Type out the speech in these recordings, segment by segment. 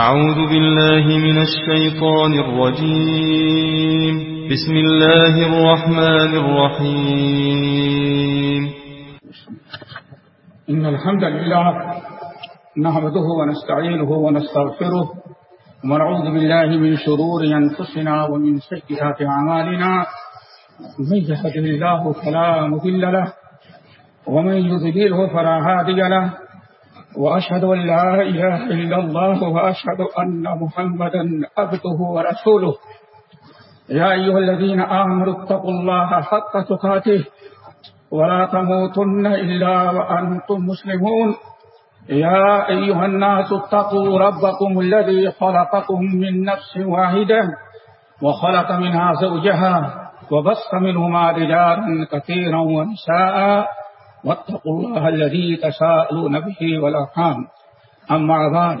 أعوذ بالله من الشيطان الرجيم. بسم الله الرحمن الرحيم. إن الحمد لله نحمده ونستعينه ونستغفره ونعوذ بالله من شرور أنفسنا ومن سيئات أعمالنا. من يهده الله فلا مضل له ومن يضلله فلا هادي له. وأشهد أن لا إله إلا الله وأشهد أن محمدا عبده ورسوله. يا أيها الذين آمنوا اتقوا الله حق تقاته ولا تموتن إلا وأنتم مسلمون. يا أيها الناس اتقوا ربكم الذي خلقكم من نفس واحدة وخلق منها زوجها وبص منهما رجالا كثيرا ونساء. واتقوا الله الذي تساءلون به والأرحام. أما بعد،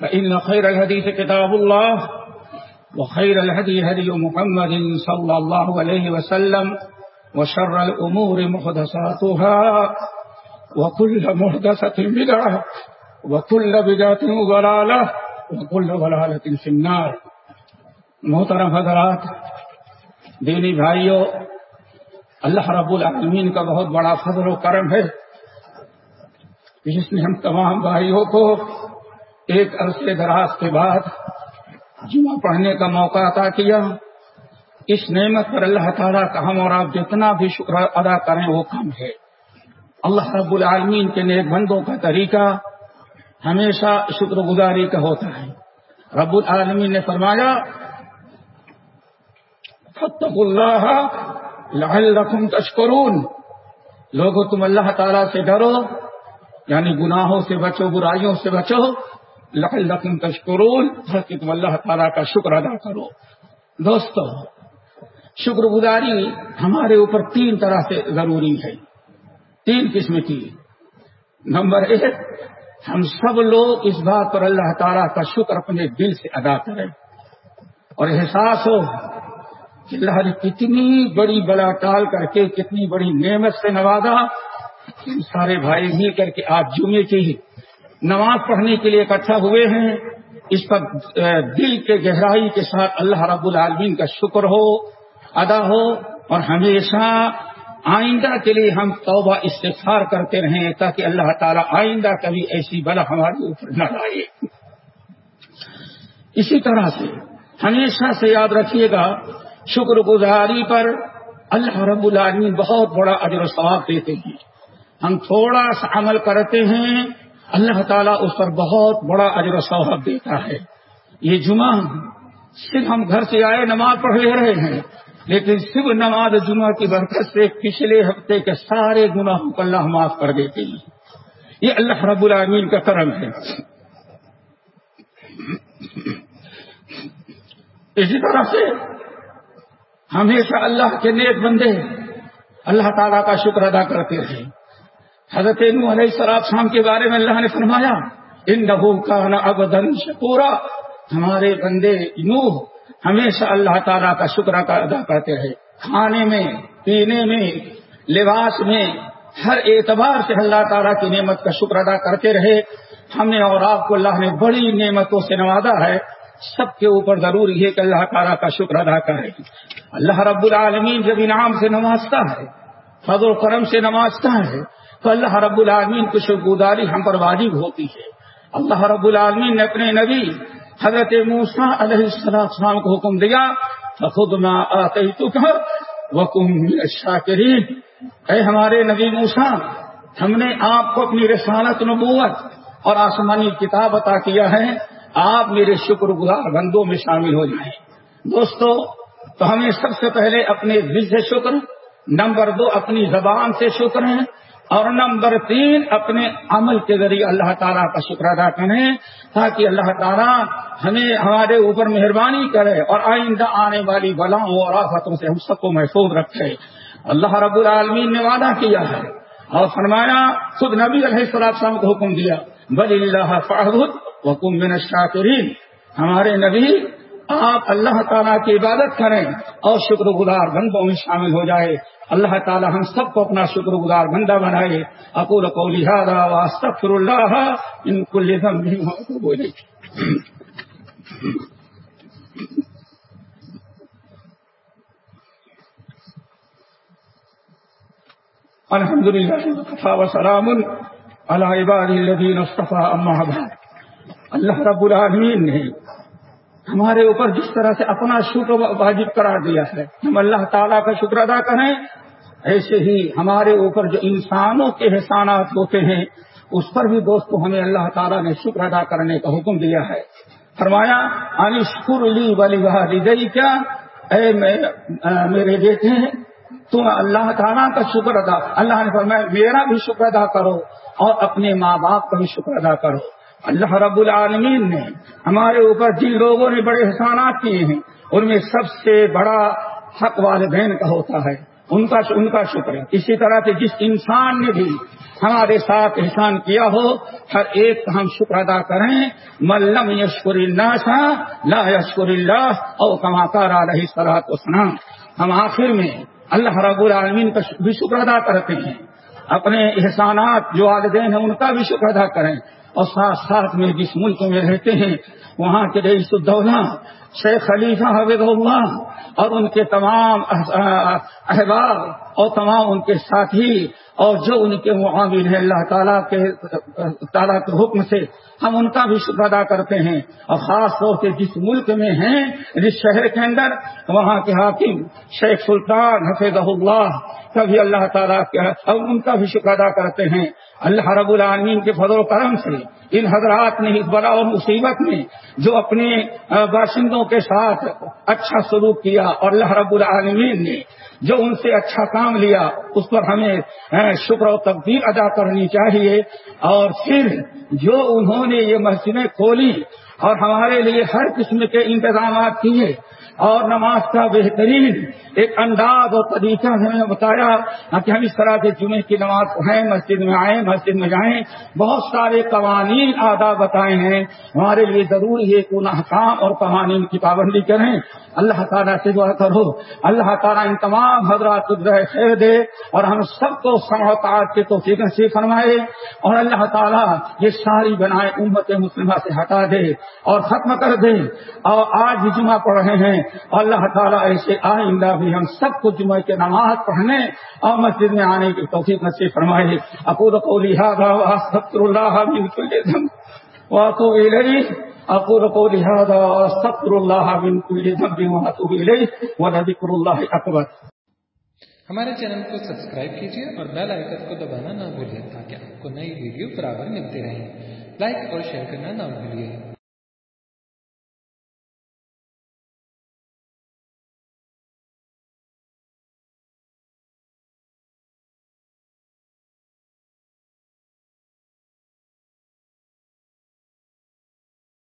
فإن خير الحديث كتاب الله، وخير الهدي هدي محمد صلى الله عليه وسلم، وشر الأمور محدثاتها، وكل محدثة بدعة، وكل بدعة ضلالة، وكل ضلالة في النار. محترم حضرات، دینی بھائیوں اللہ رب العالمین کا بہت بڑا فضل و کرم ہے جس نے ہم تمام بھائیوں کو ایک عرصے دراز کے بعد جمعہ پڑھنے کا موقع عطا کیا، اس نعمت پر اللہ تعالیٰ کا ہم اور آپ جتنا بھی شکر ادا کریں وہ کم ہے۔ اللہ رب العالمین کے نیک بندوں کا طریقہ ہمیشہ شکر گزاری کا ہوتا ہے۔ رب العالمین نے فرمایا اللہ لعلکم تشکرون۔ لوگوں تم اللہ تعالیٰ سے ڈرو یعنی گناہوں سے بچو، برائیوں سے بچو۔ لعلکم تشکرون کہ تم اللہ تعالیٰ کا شکر ادا کرو۔ دوستو شکر گزاری ہمارے اوپر تین طرح سے ضروری ہے۔ تین قسم کی۔ نمبر ایک، ہم سب لوگ اس بات پر اللہ تعالیٰ کا شکر اپنے دل سے ادا کریں۔ اور احساس ہو کہ اللہ نے کتنی بڑی بلا ٹال کر کے کتنی بڑی نعمت سے نوازا سارے بھائی مل کر کے آج جمعے کی نماز پڑھنے کے لیے اکٹھا ہوئے ہیں۔ اس پر دل کے گہرائی کے ساتھ اللہ رب العالمین کا شکر ہو، ادا ہو۔ اور ہمیشہ آئندہ کے لیے ہم توبہ استفار کرتے رہیں تاکہ اللہ تعالیٰ آئندہ کبھی ایسی بلا ہمارے اوپر نہ لائے۔ اسی طرح سے ہمیشہ سے یاد رکھیے گا شکر گزاری پر اللہ رب العالمین بہت بڑا اجر و ثواب دیتے ہیں۔ ہم تھوڑا سا عمل کرتے ہیں، اللہ تعالیٰ اس پر بہت بڑا اجر و ثواب دیتا ہے۔ یہ جمعہ صرف ہم گھر سے آئے نماز پڑھ لے رہے ہیں، لیکن صرف نماز جمعہ کی برکت سے پچھلے ہفتے کے سارے گناہوں کو اللہ معاف کر دیتے ہیں۔ یہ اللہ رب العالمین کا کرم ہے۔ اسی طرح سے ہمیشہ اللہ کے نیک بندے اللہ تعالیٰ کا شکر ادا کرتے رہے حضرت نو علیہ سراب شام کے بارے میں اللہ نے فرمایا ان نبو کا نا ابدن شکورا۔ ہمارے بندے نو ہمیشہ اللہ تعالیٰ کا شکر ادا کرتے رہے کھانے میں، پینے میں، لباس میں، ہر اعتبار سے اللہ تعالیٰ کی نعمت کا شکر ادا کرتے رہے۔ ہم نے اور آپ کو اللہ نے بڑی نعمتوں سے نوازا ہے۔ سب کے اوپر ضروری ہے کہ اللہ تعالیٰ کا شکر ادا کرے۔ اللہ رب العالمین جب انعام سے نوازتا ہے، فضل و کرم سے نوازتا ہے، تو اللہ رب العالمین کی شکر گزاری ہم پر واجب ہوتی ہے۔ اللہ رب العالمین نے اپنے نبی حضرت موسا علیہ السلام کو حکم دیا خود وکم شاکرین اے ہمارے نبی موسا ہم نے آپ کو اپنی رسالت نبوت اور آسمانی کتاب عطا کیا ہے۔ آپ میرے شکر گزار بندوں میں شامل ہو جائیں۔ دوستو، تو ہمیں سب سے پہلے اپنے دل سے شکر، نمبر دو، اپنی زبان سے شکر ہے اور نمبر تین، اپنے عمل کے ذریعے اللہ تعالیٰ کا شکر ادا کریں تاکہ اللہ تعالیٰ ہمیں ہمارے اوپر مہربانی کرے اور آئندہ آنے والی بلاؤں اور آفتوں سے ہم سب کو محفوظ رکھے۔ اللہ رب العالمین نے وعدہ کیا ہے اور فرمایا، خود نبی علیہ السلام کو حکم دیا بل اللہ فاحد وکم من الشاکرین ہمارے نبی آپ اللہ تعالیٰ کی عبادت کریں اور شکر گزار بندوں میں شامل ہو جائے۔ اللہ تعالی ہم سب کو اپنا شکر گزار بندہ بنائے۔ اقول قولی هذا واستغفر الله من كل ذنب الحمد للہ وسلام الدین اللہ رب العالمین نے ہمارے اوپر جس طرح سے اپنا شکر واجب قرار دیا ہے، ہم اللہ تعالیٰ کا شکر ادا کریں، ایسے ہی ہمارے اوپر جو انسانوں کے احسانات ہوتے ہیں، اس پر بھی دوستوں ہمیں اللہ تعالیٰ نے شکر ادا کرنے کا حکم دیا ہے۔ فرمایا انشکر لی ولی کیا اے میرے بیٹے، تم اللہ تعالیٰ کا شکر ادا اللہ نے فرمایا، میرا بھی شکر ادا کرو اور اپنے ماں باپ کا بھی شکر ادا کرو۔ اللہ رب العالمین نے ہمارے اوپر جن لوگوں نے بڑے احسانات کیے ہیں، ان میں سب سے بڑا حق والدین کا ہوتا ہے۔ ان کا ان کا شکر ہے۔ اسی طرح سے جس انسان نے بھی ہمارے ساتھ احسان کیا ہو، ہر ایک کا ہم شکر ادا کریں۔ ملم یشکر اللہ لا یشکر اللہ، او کما کار علیہ سلاۃ وسلام ہم آخر میں اللہ رب العالمین کا بھی شکر ادا کرتے ہیں۔ اپنے احسانات جو والدین ہیں، ان کا بھی شکر ادا کریں۔ اور ساتھ ساتھ میں جس ملک میں رہتے ہیں، وہاں کے رئیس الدولہ شیخ خلیفہ حفظ اللہ اور ان کے تمام احباب اور تمام ان کے ساتھی اور جو ان کے معاون ہیں، اللہ تعالیٰ کے تعالیٰ کے حکم سے ہم ان کا بھی شکر ادا کرتے ہیں۔ اور خاص طور سے جس ملک میں ہیں، جس شہر کے اندر، وہاں کے حاکم شیخ سلطان حفیظ اللہ کا بھی اللہ تعالیٰ کے ان کا بھی شکر ادا کرتے ہیں۔ اللہ رب العالمین کے فضل و کرم سے ان حضرات نے اس بڑا اور مصیبت میں جو اپنے باشندوں کے ساتھ اچھا سلوک کیا اور اللہ رب العالمین نے جو ان سے اچھا کام لیا اس پر ہمیں شکر و تبدیل ادا کرنی چاہیے اور پھر جو انہوں نے یہ مسجدیں کھولی اور ہمارے لیے ہر قسم کے انتظامات کیے اور نماز کا بہترین ایک انداز اور طریقہ ہمیں بتایا کہ ہم اس طرح سے جمعے کی نماز پڑھیں، مسجد میں آئیں، مسجد میں جائیں۔ بہت سارے قوانین آداب بتائے ہیں۔ ہمارے لیے ضروری ہے کہ ان احکام اور قوانین کی پابندی کریں۔ اللہ تعالیٰ سے دعا کرو۔ اللہ تعالیٰ ان تمام حضرات خیر دے اور ہم سب کو سماعت کے توفیق سے فرمائے۔ اور اللہ تعالیٰ یہ ساری بنائے امت مسلمہ سے ہٹا دے اور ختم کر دے۔ اور آج بھی جمعہ پڑھ رہے ہیں۔ اللہ تعالیٰ ایسے آئندہ بھی ہم سب کو جمعہ کے نماز پڑھنے اور مسجد میں آنے کی توفیق نصیب فرمائے۔ اکور کو لہٰذا اللہ واتوب الیہ۔ اقول قولي هذا واستغفر الله من كل ذنب واتوب اليه ولذكر الله اکبر۔ ہمارے چینل کو سبسکرائب کیجیے اور بیل آئکن کو دبانا نہ بھولیں تاکہ آپ کو نئی ویڈیو برابر ملتے رہیں لائک اور شیئر کرنا نہ بھولیے